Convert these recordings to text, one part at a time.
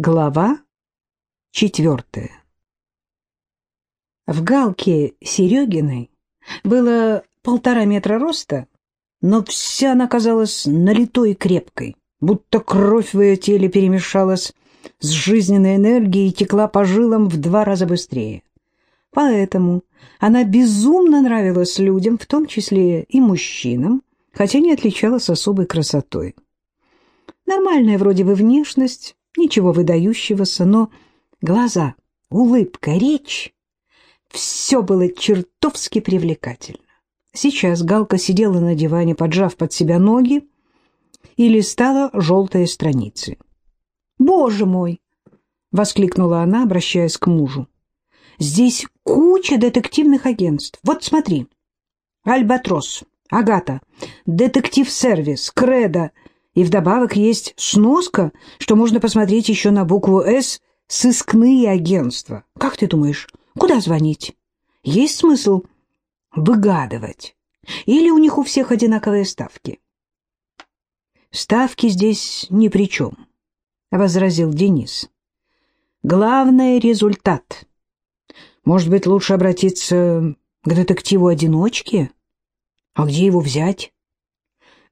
Глава четвертая В галке Серегиной было полтора метра роста, но вся она казалась налитой и крепкой, будто кровь в ее теле перемешалась с жизненной энергией и текла по жилам в два раза быстрее. Поэтому она безумно нравилась людям, в том числе и мужчинам, хотя не отличалась особой красотой. Нормальная вроде бы внешность, ничего выдающегося, но глаза, улыбка, речь — все было чертовски привлекательно. Сейчас Галка сидела на диване, поджав под себя ноги, и листала желтые страницы. «Боже мой!» — воскликнула она, обращаясь к мужу. «Здесь куча детективных агентств. Вот смотри. Альбатрос, Агата, детектив-сервис, Кредо — и вдобавок есть сноска, что можно посмотреть еще на букву «С» «Сыскные агентства». Как ты думаешь, куда звонить? Есть смысл выгадывать? Или у них у всех одинаковые ставки? Ставки здесь ни при чем, — возразил Денис. Главное — результат. Может быть, лучше обратиться к детективу-одиночке? А где его взять?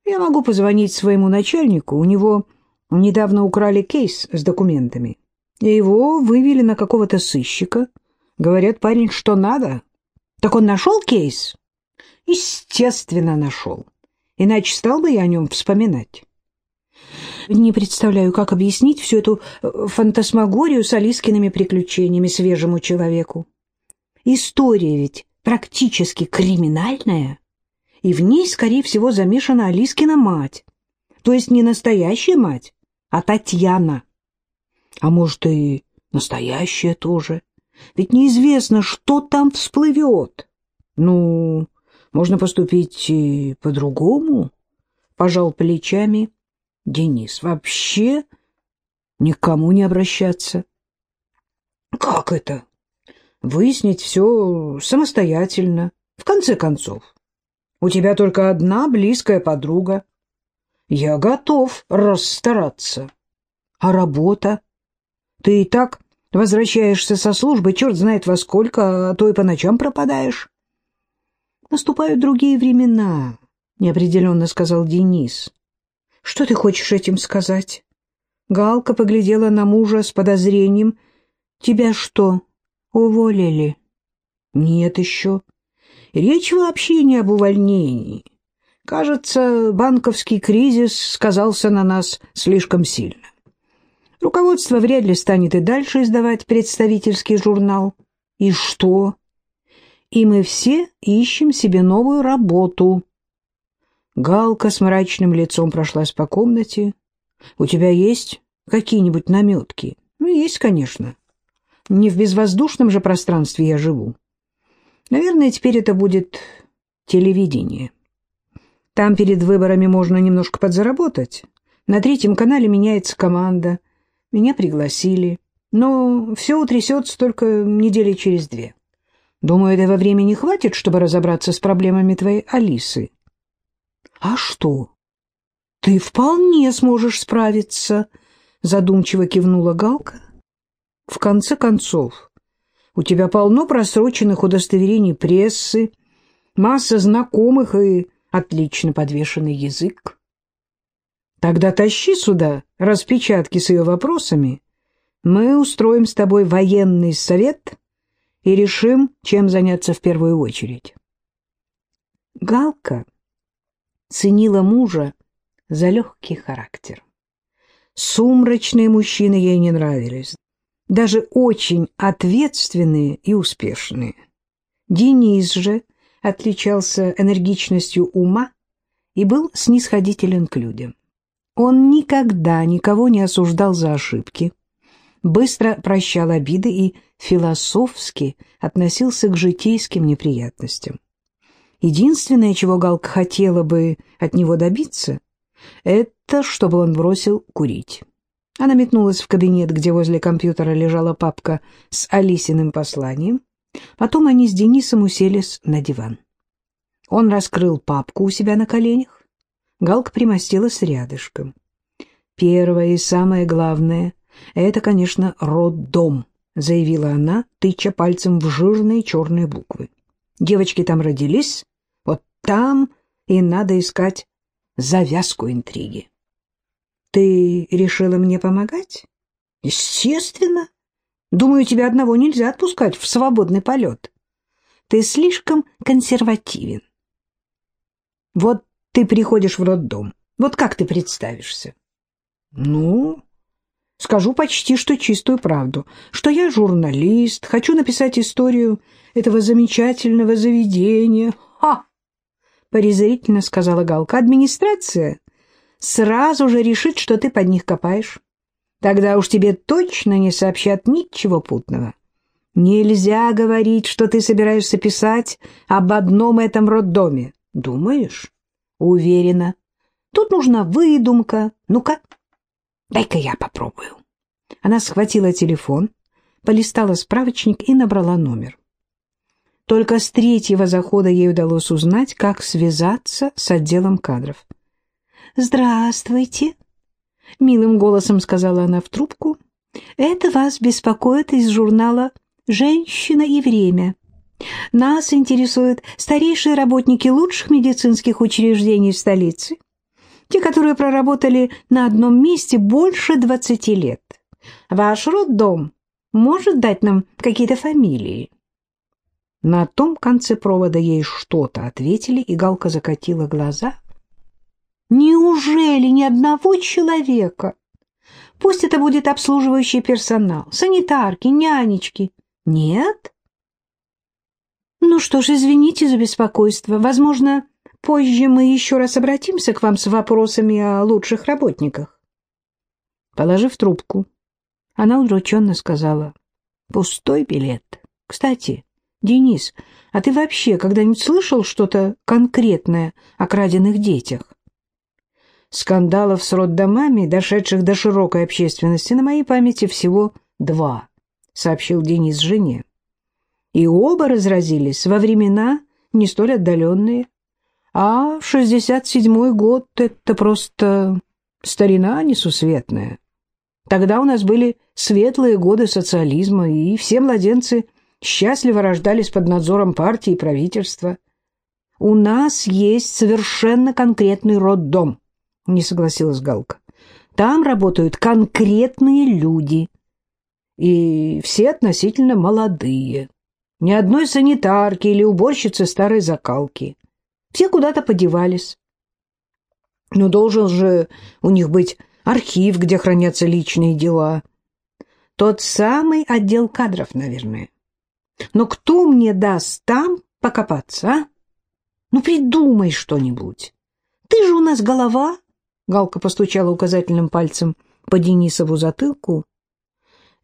Я могу позвонить своему начальнику, у него недавно украли кейс с документами. Его вывели на какого-то сыщика. Говорят, парень, что надо. Так он нашел кейс? Естественно, нашел. Иначе стал бы я о нем вспоминать. Не представляю, как объяснить всю эту э, фантасмагорию с Алискиными приключениями свежему человеку. История ведь практически криминальная и в ней, скорее всего, замешана Алискина мать. То есть не настоящая мать, а Татьяна. А может, и настоящая тоже. Ведь неизвестно, что там всплывет. Ну, можно поступить и по-другому, — пожал плечами Денис. Вообще никому не обращаться. Как это? Выяснить все самостоятельно, в конце концов. У тебя только одна близкая подруга. Я готов расстараться. А работа? Ты и так возвращаешься со службы, черт знает во сколько, а то и по ночам пропадаешь. Наступают другие времена, неопределенно сказал Денис. Что ты хочешь этим сказать? Галка поглядела на мужа с подозрением. Тебя что, уволили? Нет еще. Речь вообще не об увольнении. Кажется, банковский кризис сказался на нас слишком сильно. Руководство вряд ли станет и дальше издавать представительский журнал. И что? И мы все ищем себе новую работу. Галка с мрачным лицом прошлась по комнате. У тебя есть какие-нибудь наметки? Ну, есть, конечно. Не в безвоздушном же пространстве я живу. Наверное, теперь это будет телевидение. Там перед выборами можно немножко подзаработать. На третьем канале меняется команда. Меня пригласили. Но все утрясется только недели через две. Думаю, этого времени хватит, чтобы разобраться с проблемами твоей Алисы. А что? Ты вполне сможешь справиться, задумчиво кивнула Галка. В конце концов, у тебя полно просроченных удостоверений прессы, масса знакомых и отлично подвешенный язык. Тогда тащи сюда распечатки с ее вопросами. Мы устроим с тобой военный совет и решим, чем заняться в первую очередь. Галка ценила мужа за легкий характер. Сумрачные мужчины ей не нравились даже очень ответственные и успешные. Денис же отличался энергичностью ума и был снисходителен к людям. Он никогда никого не осуждал за ошибки, быстро прощал обиды и философски относился к житейским неприятностям. Единственное, чего Галка хотела бы от него добиться, это чтобы он бросил курить. Она метнулась в кабинет, где возле компьютера лежала папка с Алисиным посланием. Потом они с Денисом уселись на диван. Он раскрыл папку у себя на коленях. Галка примостилась рядышком. Первое и самое главное Это, конечно, роддом, заявила она, тыча пальцем в жирные черные буквы. Девочки там родились, вот там и надо искать завязку интриги. Ты решила мне помогать? Естественно. Думаю, тебя одного нельзя отпускать в свободный полет. Ты слишком консервативен. Вот ты приходишь в роддом. Вот как ты представишься? Ну, скажу почти что чистую правду, что я журналист, хочу написать историю этого замечательного заведения. Ха! презрительно сказала Галка. Администрация сразу же решит, что ты под них копаешь. Тогда уж тебе точно не сообщат ничего путного. Нельзя говорить, что ты собираешься писать об одном этом роддоме. Думаешь? Уверена. Тут нужна выдумка. Ну-ка, дай-ка я попробую. Она схватила телефон, полистала справочник и набрала номер. Только с третьего захода ей удалось узнать, как связаться с отделом кадров. «Здравствуйте», — милым голосом сказала она в трубку. «Это вас беспокоит из журнала «Женщина и время». Нас интересуют старейшие работники лучших медицинских учреждений в столице, те, которые проработали на одном месте больше двадцати лет. Ваш роддом может дать нам какие-то фамилии?» На том конце провода ей что-то ответили, и Галка закатила глаза. «Неужели ни одного человека? Пусть это будет обслуживающий персонал, санитарки, нянечки. Нет?» «Ну что ж, извините за беспокойство. Возможно, позже мы еще раз обратимся к вам с вопросами о лучших работниках». Положив трубку, она удрученно сказала, «Пустой билет. Кстати, Денис, а ты вообще когда-нибудь слышал что-то конкретное о краденных детях? Скандалов с роддомами, дошедших до широкой общественности, на моей памяти всего два, сообщил Денис жене. И оба разразились во времена не столь отдаленные. А в шестьдесят седьмой год это просто старина несусветная. Тогда у нас были светлые годы социализма, и все младенцы счастливо рождались под надзором партии и правительства. У нас есть совершенно конкретный роддом, не согласилась Галка. Там работают конкретные люди, и все относительно молодые. Ни одной санитарки или уборщицы старой закалки. Все куда-то подевались. Но должен же у них быть архив, где хранятся личные дела. Тот самый отдел кадров, наверное. Но кто мне даст там покопаться, а? Ну, придумай что-нибудь. Ты же у нас голова. Галка постучала указательным пальцем по Денисову затылку.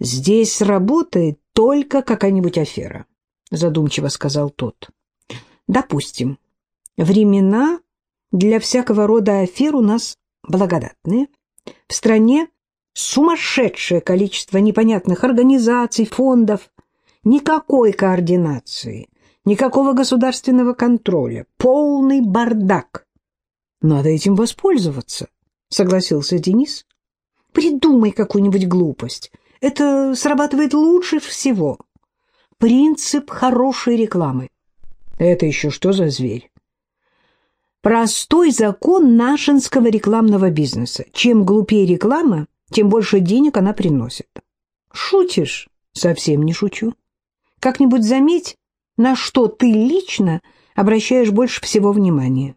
Здесь работает только какая-нибудь афера, задумчиво сказал тот. Допустим, времена для всякого рода афер у нас благодатные. В стране сумасшедшее количество непонятных организаций, фондов, Никакой координации, никакого государственного контроля, полный бардак. Надо этим воспользоваться, согласился Денис. Придумай какую-нибудь глупость. Это срабатывает лучше всего. Принцип хорошей рекламы. Это еще что за зверь? Простой закон нашинского рекламного бизнеса. Чем глупее реклама, тем больше денег она приносит. Шутишь? Совсем не шучу. Как-нибудь заметь, на что ты лично обращаешь больше всего внимания.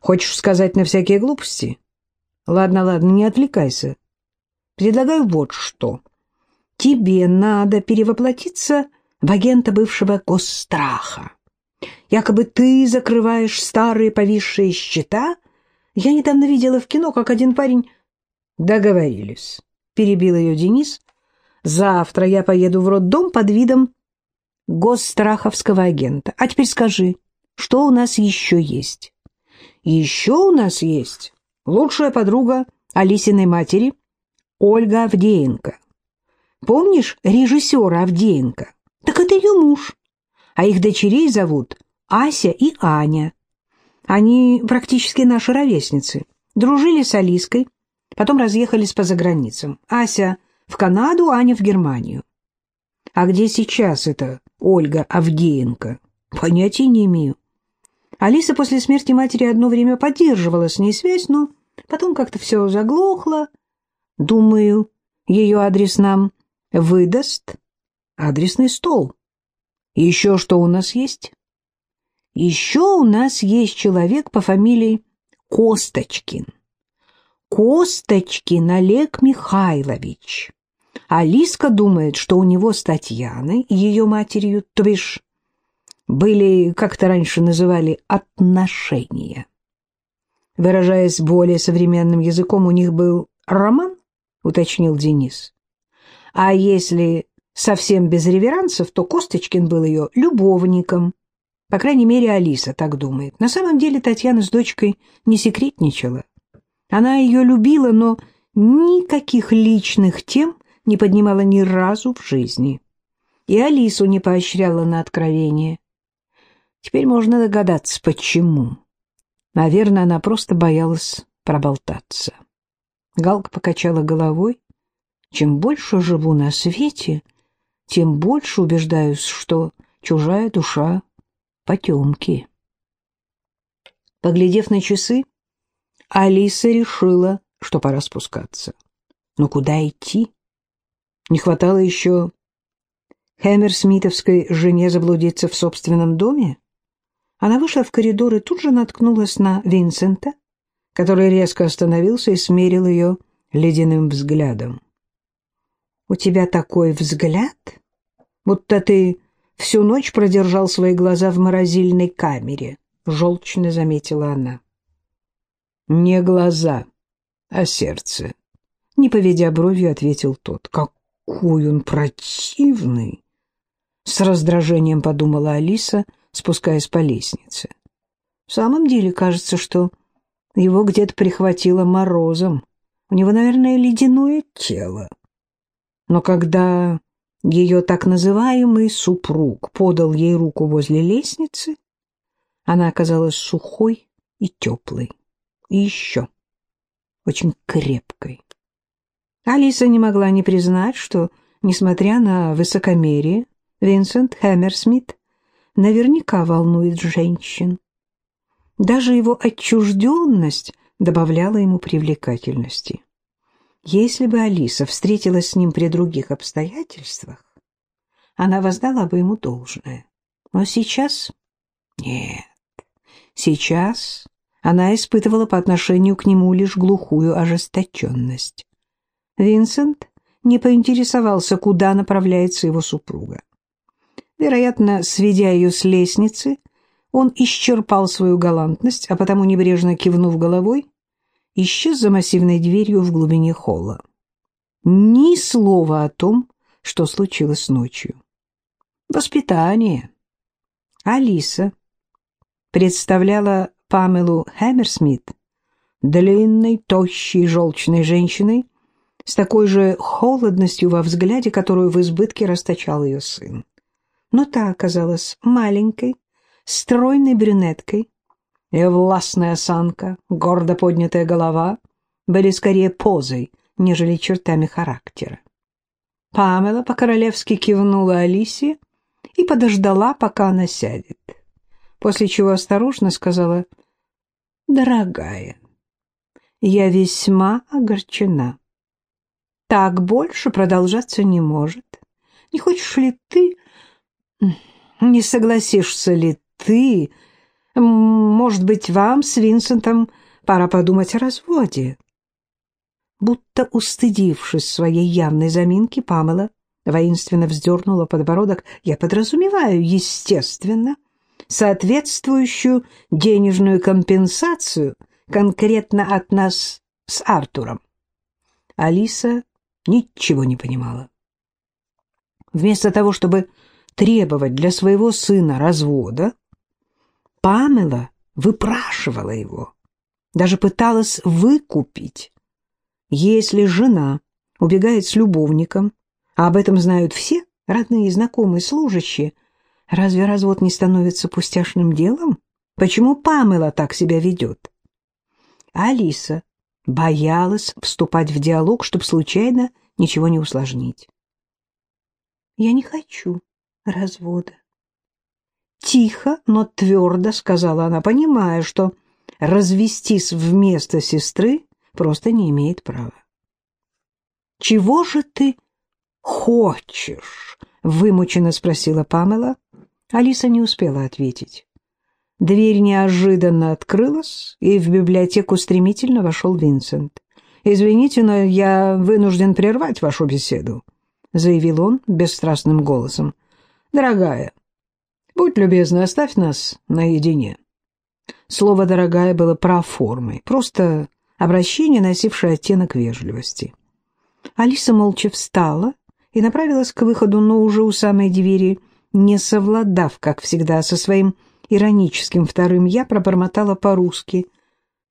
Хочешь сказать на всякие глупости? Ладно, ладно, не отвлекайся. Предлагаю вот что. Тебе надо перевоплотиться в агента бывшего госстраха. Якобы ты закрываешь старые повисшие счета. Я недавно видела в кино, как один парень... Договорились, перебил ее Денис. Завтра я поеду в роддом под видом госстраховского агента. А теперь скажи, что у нас еще есть? Еще у нас есть лучшая подруга Алисиной матери Ольга Авдеенко. Помнишь режиссера Авдеенко? Так это ее муж. А их дочерей зовут Ася и Аня. Они практически наши ровесницы. Дружили с Алиской, потом разъехались по заграницам. Ася В Канаду, Аня в Германию. А где сейчас эта Ольга Авдеенко? Понятия не имею. Алиса после смерти матери одно время поддерживала с ней связь, но потом как-то все заглохло. Думаю, ее адрес нам выдаст адресный стол. Еще что у нас есть? Еще у нас есть человек по фамилии Косточкин. Косточкин Олег Михайлович. Алиска думает, что у него с Татьяной, ее матерью, то бишь, были, как-то раньше называли, отношения. Выражаясь более современным языком, у них был роман, уточнил Денис. А если совсем без реверансов, то Косточкин был ее любовником. По крайней мере, Алиса так думает. На самом деле Татьяна с дочкой не секретничала. Она ее любила, но никаких личных тем не поднимала ни разу в жизни. И Алису не поощряла на откровение. Теперь можно догадаться, почему. Наверное, она просто боялась проболтаться. Галка покачала головой. Чем больше живу на свете, тем больше убеждаюсь, что чужая душа — потемки. Поглядев на часы, Алиса решила, что пора спускаться. Но куда идти? Не хватало еще Хэмерсмитовской жене заблудиться в собственном доме? Она вышла в коридор и тут же наткнулась на Винсента, который резко остановился и смерил ее ледяным взглядом. «У тебя такой взгляд, будто ты всю ночь продержал свои глаза в морозильной камере», — желчно заметила она. «Не глаза, а сердце», — не поведя бровью, ответил тот. «Как какой он противный!» С раздражением подумала Алиса, спускаясь по лестнице. В самом деле кажется, что его где-то прихватило морозом. У него, наверное, ледяное тело. Но когда ее так называемый супруг подал ей руку возле лестницы, она оказалась сухой и теплой. И еще очень крепкой. Алиса не могла не признать, что, несмотря на высокомерие, Винсент Хэмерсмит наверняка волнует женщин. Даже его отчужденность добавляла ему привлекательности. Если бы Алиса встретилась с ним при других обстоятельствах, она воздала бы ему должное. Но сейчас... Нет, сейчас она испытывала по отношению к нему лишь глухую ожесточенность. Винсент не поинтересовался, куда направляется его супруга. Вероятно, сведя ее с лестницы, он исчерпал свою галантность, а потому, небрежно кивнув головой, исчез за массивной дверью в глубине холла. Ни слова о том, что случилось ночью. Воспитание. Алиса представляла Памелу Хэмерсмит длинной, тощей, желчной женщиной, с такой же холодностью во взгляде, которую в избытке расточал ее сын. Но та оказалась маленькой, стройной брюнеткой, и властная осанка, гордо поднятая голова были скорее позой, нежели чертами характера. Памела по-королевски кивнула Алисе и подождала, пока она сядет, после чего осторожно сказала «Дорогая, я весьма огорчена так больше продолжаться не может. Не хочешь ли ты, не согласишься ли ты, может быть, вам с Винсентом пора подумать о разводе?» Будто устыдившись своей явной заминки, Памела воинственно вздернула подбородок. «Я подразумеваю, естественно, соответствующую денежную компенсацию конкретно от нас с Артуром». Алиса ничего не понимала. Вместо того, чтобы требовать для своего сына развода, Памела выпрашивала его, даже пыталась выкупить. Если жена убегает с любовником, а об этом знают все, родные, знакомые, служащие, разве развод не становится пустяшным делом? Почему Памела так себя ведет? Алиса боялась вступать в диалог, чтобы случайно ничего не усложнить. «Я не хочу развода». Тихо, но твердо сказала она, понимая, что развестись вместо сестры просто не имеет права. «Чего же ты хочешь?» — вымученно спросила Памела. Алиса не успела ответить. Дверь неожиданно открылась, и в библиотеку стремительно вошел Винсент. «Извините, но я вынужден прервать вашу беседу», — заявил он бесстрастным голосом. «Дорогая, будь любезна, оставь нас наедине». Слово «дорогая» было проформой, просто обращение, носившее оттенок вежливости. Алиса молча встала и направилась к выходу, но уже у самой двери, не совладав, как всегда, со своим ироническим вторым «я», пробормотала по-русски.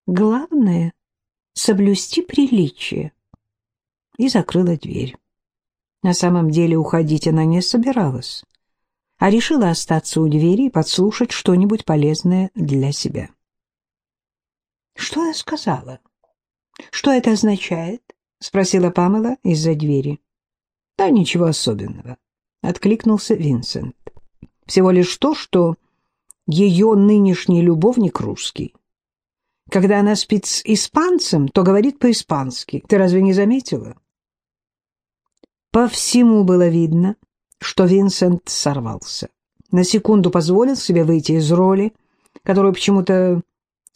«Главное — соблюсти приличие». И закрыла дверь. На самом деле уходить она не собиралась, а решила остаться у двери и подслушать что-нибудь полезное для себя. «Что я сказала? Что это означает?» — спросила Памела из-за двери. «Да ничего особенного», — откликнулся Винсент. «Всего лишь то, что ее нынешний любовник русский. Когда она спит с испанцем, то говорит по-испански. Ты разве не заметила?» По всему было видно, что Винсент сорвался. На секунду позволил себе выйти из роли, которую почему-то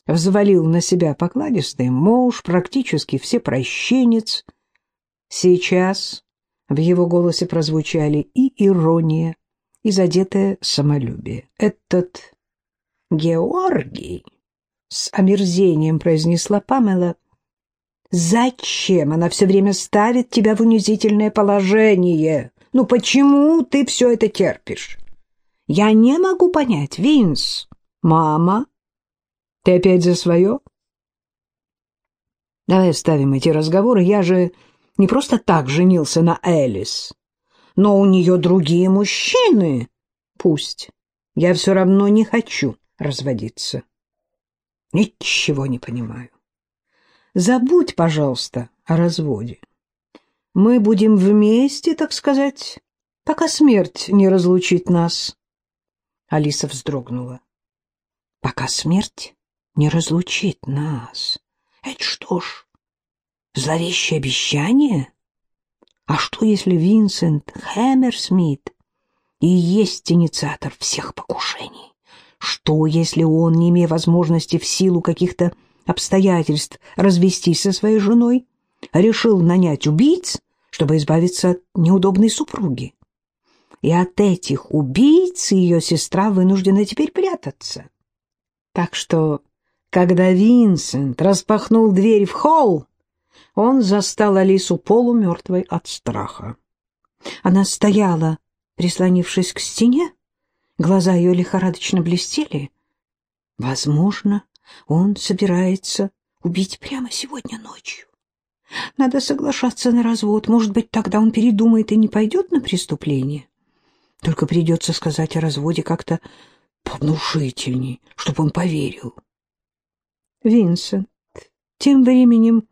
взвалил на себя покладистый муж, практически все прощенец. Сейчас в его голосе прозвучали и ирония, и задетое самолюбие. «Этот Георгий!» — с омерзением произнесла Памела. «Зачем она все время ставит тебя в унизительное положение? Ну почему ты все это терпишь? Я не могу понять, Винс. Мама, ты опять за свое? Давай оставим эти разговоры. Я же не просто так женился на Элис. Но у нее другие мужчины. Пусть. Я все равно не хочу разводиться. Ничего не понимаю. Забудь, пожалуйста, о разводе. Мы будем вместе, так сказать, пока смерть не разлучит нас. Алиса вздрогнула. Пока смерть не разлучит нас. Это что ж, зловещее обещание? А что, если Винсент Хэмерсмит и есть инициатор всех покушений? Что, если он, не имея возможности в силу каких-то обстоятельств развестись со своей женой, решил нанять убийц, чтобы избавиться от неудобной супруги? И от этих убийц ее сестра вынуждена теперь прятаться. Так что когда Винсент распахнул дверь в холл, он застал Алису полумертвой от страха. Она стояла, прислонившись к стене, глаза ее лихорадочно блестели. Возможно, он собирается убить прямо сегодня ночью. Надо соглашаться на развод, может быть, тогда он передумает и не пойдет на преступление. Только придется сказать о разводе как-то повнушительней, чтобы он поверил. Винсент тем временем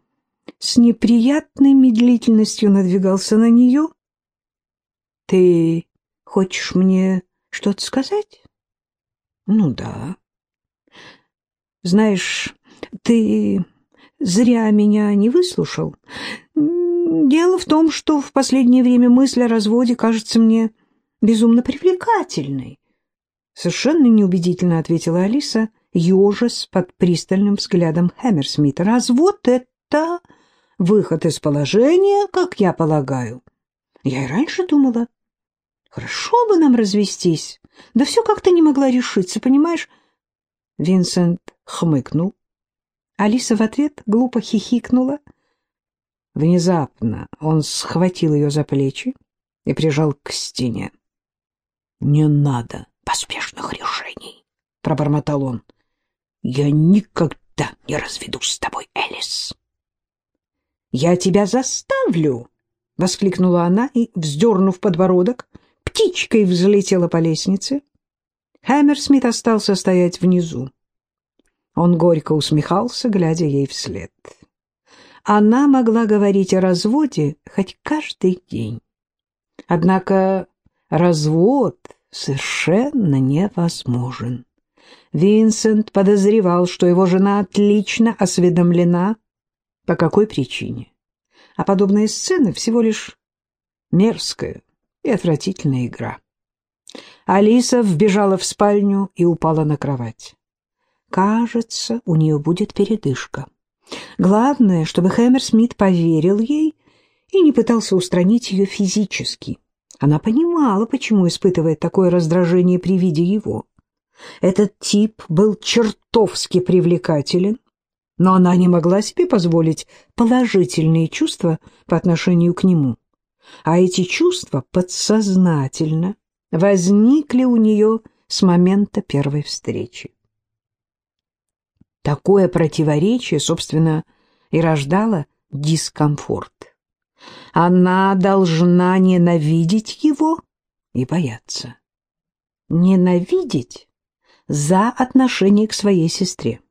с неприятной медлительностью надвигался на нее. — Ты хочешь мне что-то сказать? — Ну да. — Знаешь, ты зря меня не выслушал. Дело в том, что в последнее время мысль о разводе кажется мне безумно привлекательной. Совершенно неубедительно ответила Алиса — ежес под пристальным взглядом Хэмерсмита. «Развод — это выход из положения, как я полагаю. Я и раньше думала, хорошо бы нам развестись, да все как-то не могла решиться, понимаешь?» Винсент хмыкнул. Алиса в ответ глупо хихикнула. Внезапно он схватил ее за плечи и прижал к стене. «Не надо поспешных решений», — пробормотал он. Я никогда не разведусь с тобой, Элис. Я тебя заставлю, воскликнула она и, вздернув подбородок, птичкой взлетела по лестнице. Хэмерсмит остался стоять внизу. Он горько усмехался, глядя ей вслед. она могла говорить о разводе хоть каждый день. Однако развод совершенно невозможен. Винсент подозревал, что его жена отлично осведомлена, по какой причине. А подобные сцены всего лишь мерзкая и отвратительная игра. Алиса вбежала в спальню и упала на кровать. Кажется, у нее будет передышка. Главное, чтобы Хэмер Смит поверил ей и не пытался устранить ее физически. Она понимала, почему испытывает такое раздражение при виде его. Этот тип был чертовски привлекателен, но она не могла себе позволить положительные чувства по отношению к нему. А эти чувства подсознательно возникли у нее с момента первой встречи. Такое противоречие, собственно, и рождало дискомфорт. Она должна ненавидеть его и бояться. Ненавидеть за отношение к своей сестре.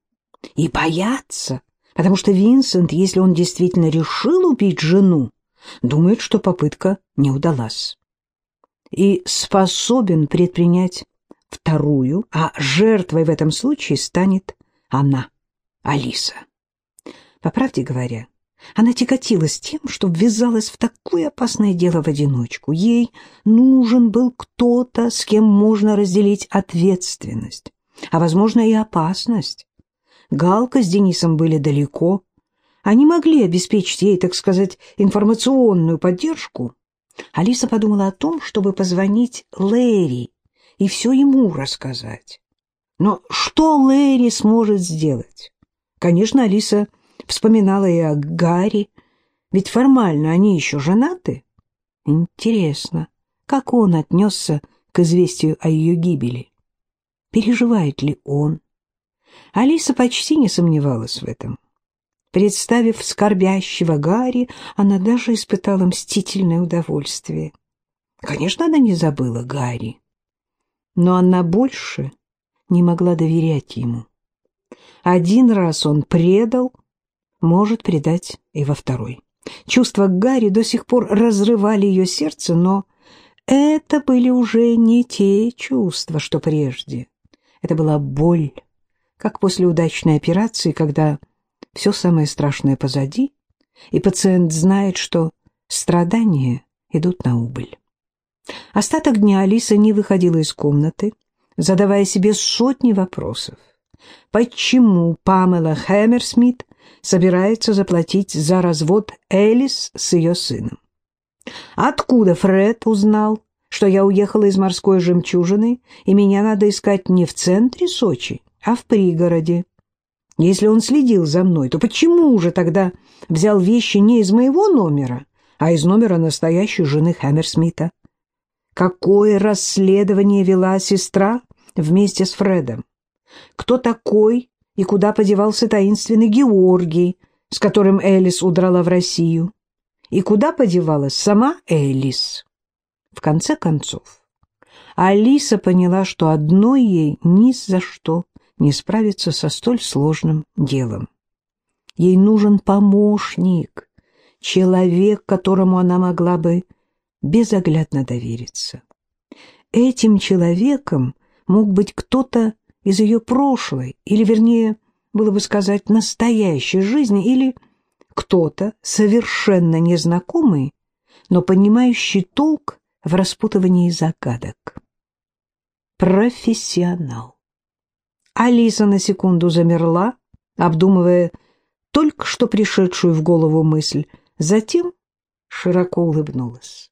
И бояться, потому что Винсент, если он действительно решил убить жену, думает, что попытка не удалась. И способен предпринять вторую, а жертвой в этом случае станет она, Алиса. По правде говоря, она тяготилась тем, что ввязалась в такое опасное дело в одиночку. Ей нужен был кто-то, с кем можно разделить ответственность, а, возможно, и опасность. Галка с Денисом были далеко. Они могли обеспечить ей, так сказать, информационную поддержку. Алиса подумала о том, чтобы позвонить Лэри и все ему рассказать. Но что Лэри сможет сделать? Конечно, Алиса вспоминала и о Гарри, ведь формально они еще женаты. Интересно, как он отнесся к известию о ее гибели? Переживает ли он? Алиса почти не сомневалась в этом. Представив скорбящего Гарри, она даже испытала мстительное удовольствие. Конечно, она не забыла Гарри, но она больше не могла доверять ему. Один раз он предал, может предать и во второй. Чувства Гарри до сих пор разрывали ее сердце, но это были уже не те чувства, что прежде. Это была боль, как после удачной операции, когда все самое страшное позади, и пациент знает, что страдания идут на убыль. Остаток дня Алиса не выходила из комнаты, задавая себе сотни вопросов. Почему Памела Хэмерсмит собирается заплатить за развод Элис с ее сыном? Откуда Фред узнал, что я уехала из морской жемчужины, и меня надо искать не в центре Сочи, а в пригороде? Если он следил за мной, то почему же тогда взял вещи не из моего номера, а из номера настоящей жены Хэмерсмита? Какое расследование вела сестра вместе с Фредом? Кто такой и куда подевался таинственный Георгий, с которым Элис удрала в Россию? И куда подевалась сама Элис? В конце концов, Алиса поняла, что одной ей ни за что не справиться со столь сложным делом. Ей нужен помощник, человек, которому она могла бы безоглядно довериться. Этим человеком мог быть кто-то из ее прошлой, или, вернее, было бы сказать, настоящей жизни, или кто-то совершенно незнакомый, но понимающий толк в распутывании загадок. Профессионал. Алиса на секунду замерла, обдумывая только что пришедшую в голову мысль, затем широко улыбнулась.